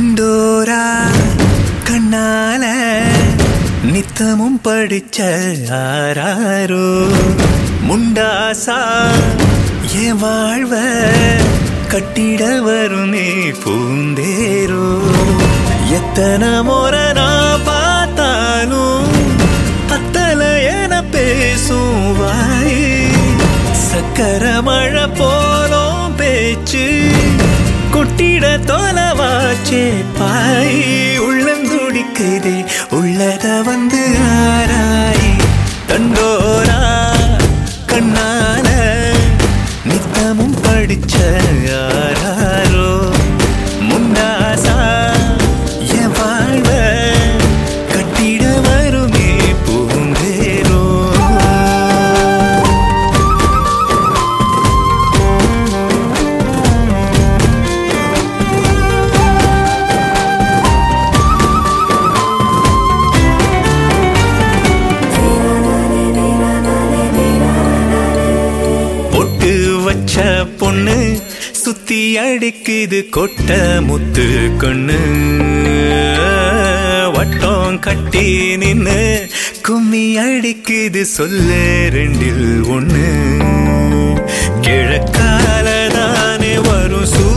கண்டோரா கண்ணால நித்தமும் படிச்ச ஆராரோ முண்டாசா என் வாழ்வ கட்டிட வருமே பூந்தேரோ? எத்தனை முறை நான் பார்த்தாலும் பத்தல என பேசும் வாய். சக்கர மழை போலும் பேச்சு கொட்டிட தொலைவாச்சே பாய் உள்ளந்துடிக்குதே உள்ளத வந்து ஆராய் தண்டோரா கண்ணால நித்தமும் படிச்ச யாராரோ பொண்ணு சுத்தி அடிக்குது கொட்ட முத்து கொண்ணு. வட்டம் கட்டி நின்னு கும்மி அடிக்குது சொல்லு ரெண்டில் ஒண்ணு. கிழக்கால தானே வரும் சூ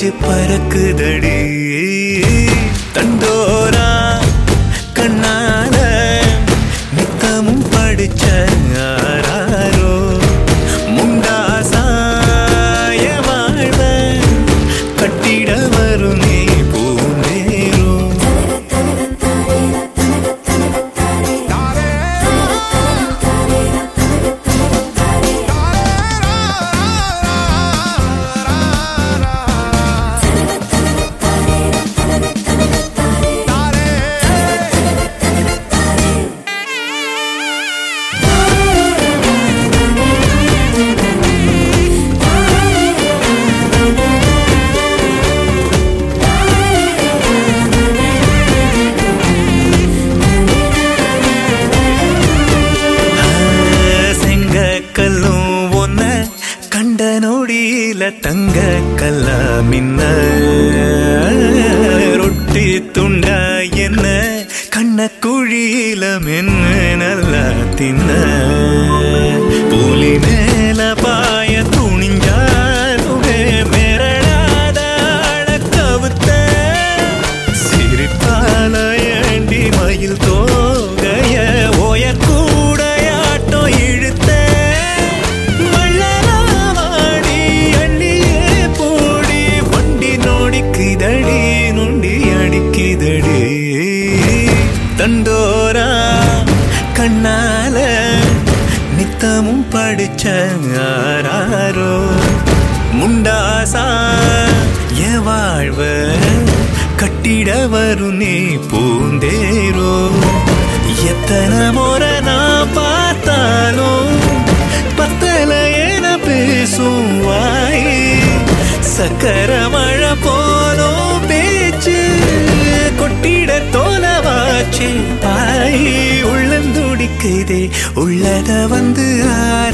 നെഞ്ചു പരക്കുതടി. തണ്ടോര കണ്ണാണ് നിത്തമും പഠിച്ച ആരാരോ. കട്ടിട വരുന്നേ കണ്ട നൊടിയില തങ്ക കല്ല റൊട്ടി തുണ്ട എന്ന് കണ്ണക്കുഴിയില നല്ല തിന്ന പുലിമേല പാ அர்த்தமும் படிச்ச யாராரோ? முண்டாசா என் வாழ்வ கட்டிட வரும் நீ பூந்தேரோ? எத்தனை முறை நான் பார்த்தாலும் பத்தல என பேசும் வாய். சக்கர மழை போ செய்தே. உள்ளத வந்து ஆராய்